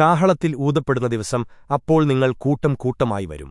കാഹളത്തിൽ ഊതപ്പെടുന്ന ദിവസം അപ്പോൾ നിങ്ങൾ കൂട്ടം കൂട്ടമായി വരും